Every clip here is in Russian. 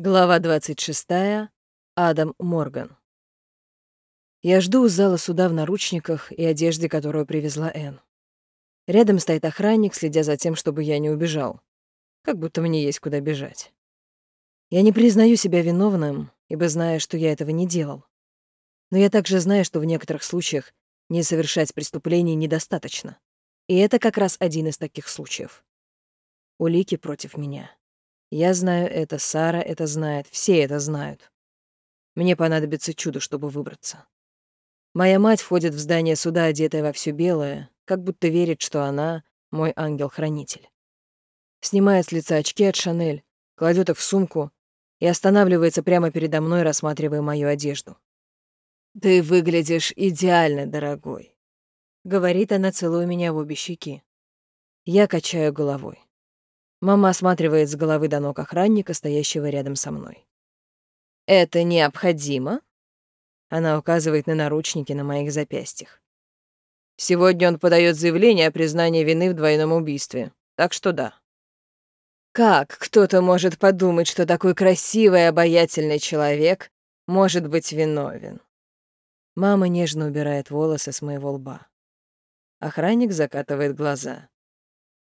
Глава 26. Адам Морган. Я жду у зала суда в наручниках и одежде, которую привезла Энн. Рядом стоит охранник, следя за тем, чтобы я не убежал. Как будто мне есть куда бежать. Я не признаю себя виновным, ибо знаю, что я этого не делал. Но я также знаю, что в некоторых случаях не совершать преступлений недостаточно. И это как раз один из таких случаев. Улики против меня. Я знаю это, Сара это знает, все это знают. Мне понадобится чудо, чтобы выбраться. Моя мать входит в здание суда, одетая во все белое, как будто верит, что она — мой ангел-хранитель. Снимает с лица очки от Шанель, кладет их в сумку и останавливается прямо передо мной, рассматривая мою одежду. «Ты выглядишь идеально, дорогой», — говорит она, целуя меня в обе щеки. Я качаю головой. Мама осматривает с головы до ног охранника, стоящего рядом со мной. «Это необходимо?» Она указывает на наручники на моих запястьях. «Сегодня он подает заявление о признании вины в двойном убийстве, так что да». «Как кто-то может подумать, что такой красивый и обаятельный человек может быть виновен?» Мама нежно убирает волосы с моего лба. Охранник закатывает глаза.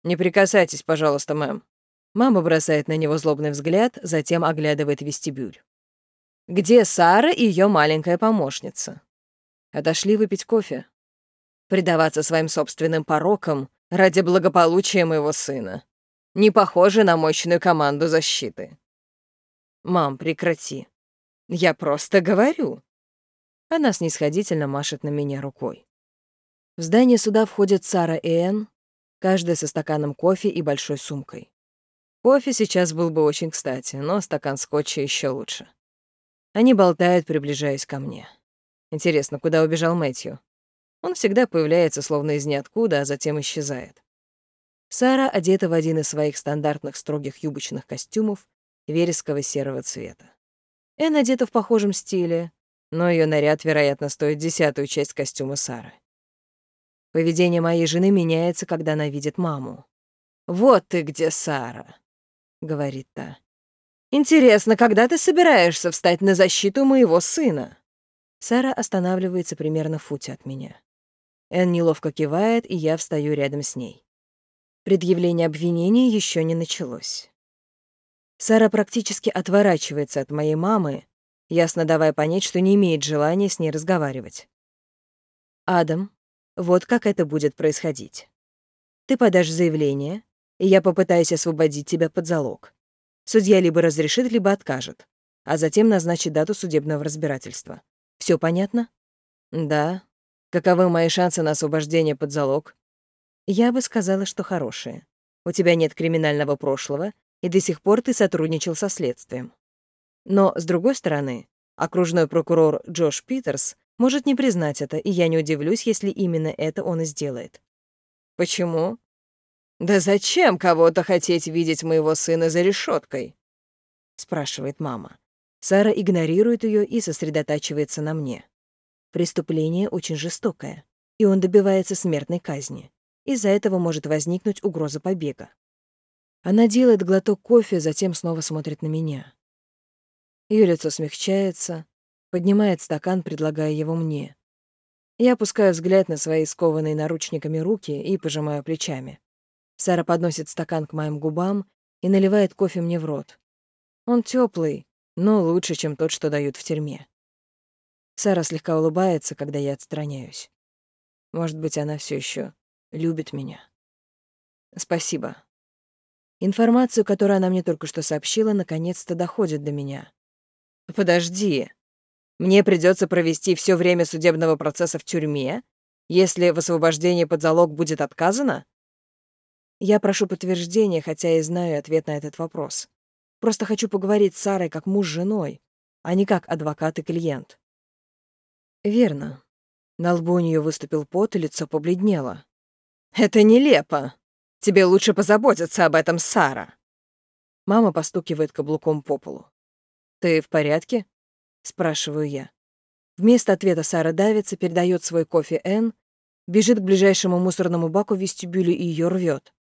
«Не прикасайтесь, пожалуйста, мэм». Мама бросает на него злобный взгляд, затем оглядывает вестибюль. «Где Сара и ее маленькая помощница?» Отошли выпить кофе. Предаваться своим собственным порокам ради благополучия моего сына. Не похоже на мощную команду защиты. «Мам, прекрати. Я просто говорю». Она снисходительно машет на меня рукой. В здание суда входят Сара и Энн, каждая со стаканом кофе и большой сумкой. Кофе сейчас был бы очень кстати, но стакан скотча еще лучше. Они болтают, приближаясь ко мне. Интересно, куда убежал Мэтью? Он всегда появляется словно из ниоткуда, а затем исчезает. Сара одета в один из своих стандартных строгих юбочных костюмов верескового серого цвета. Энн одета в похожем стиле, но ее наряд, вероятно, стоит десятую часть костюма Сары. Поведение моей жены меняется, когда она видит маму. «Вот ты где, Сара», — говорит та. «Интересно, когда ты собираешься встать на защиту моего сына?» Сара останавливается примерно в футе от меня. Эн неловко кивает, и я встаю рядом с ней. Предъявление обвинений еще не началось. Сара практически отворачивается от моей мамы, ясно давая понять, что не имеет желания с ней разговаривать. Адам, вот как это будет происходить. Ты подашь заявление, и я попытаюсь освободить тебя под залог. Судья либо разрешит, либо откажет, а затем назначит дату судебного разбирательства. Все понятно? Да. Каковы мои шансы на освобождение под залог? Я бы сказала, что хорошие. У тебя нет криминального прошлого, и до сих пор ты сотрудничал со следствием. Но, с другой стороны, окружной прокурор Джош Питерс может не признать это, и я не удивлюсь, если именно это он и сделает. Почему? Да зачем кого-то хотеть видеть моего сына за решеткой? спрашивает мама. Сара игнорирует ее и сосредотачивается на мне. Преступление очень жестокое, и он добивается смертной казни. Из-за этого может возникнуть угроза побега. Она делает глоток кофе, затем снова смотрит на меня. Ее лицо смягчается, поднимает стакан, предлагая его мне. Я опускаю взгляд на свои скованные наручниками руки и пожимаю плечами. Сара подносит стакан к моим губам и наливает кофе мне в рот. Он теплый, но лучше, чем тот, что дают в тюрьме. Сара слегка улыбается, когда я отстраняюсь. Может быть, она все еще любит меня. Спасибо. Информацию, которую она мне только что сообщила, наконец-то доходит до меня. Подожди. Мне придется провести все время судебного процесса в тюрьме, если в освобождении под залог будет отказано? Я прошу подтверждения, хотя и знаю ответ на этот вопрос. Просто хочу поговорить с Сарой как муж с женой, а не как адвокат и клиент. Верно. На лбу у нее выступил пот, и лицо побледнело. «Это нелепо. Тебе лучше позаботиться об этом, Сара». Мама постукивает каблуком по полу. «Ты в порядке?» — спрашиваю я. Вместо ответа Сара давится, передает свой кофе Энн, бежит к ближайшему мусорному баку в вестибюле и ее рвет.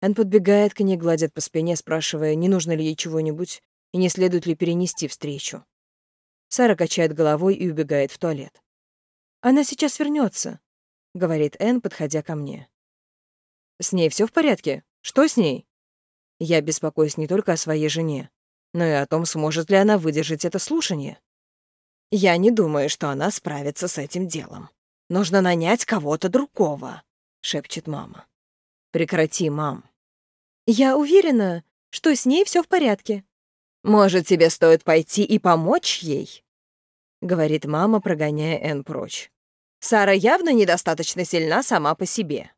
Энн подбегает к ней, гладит по спине, спрашивая, не нужно ли ей чего-нибудь, и не следует ли перенести встречу. Сара качает головой и убегает в туалет. «Она сейчас вернется, говорит Энн, подходя ко мне. «С ней все в порядке? Что с ней?» Я беспокоюсь не только о своей жене, но и о том, сможет ли она выдержать это слушание. «Я не думаю, что она справится с этим делом. Нужно нанять кого-то другого», — шепчет мама. «Прекрати, мам». «Я уверена, что с ней все в порядке». «Может, тебе стоит пойти и помочь ей?» — говорит мама, прогоняя Энн прочь. «Сара явно недостаточно сильна сама по себе.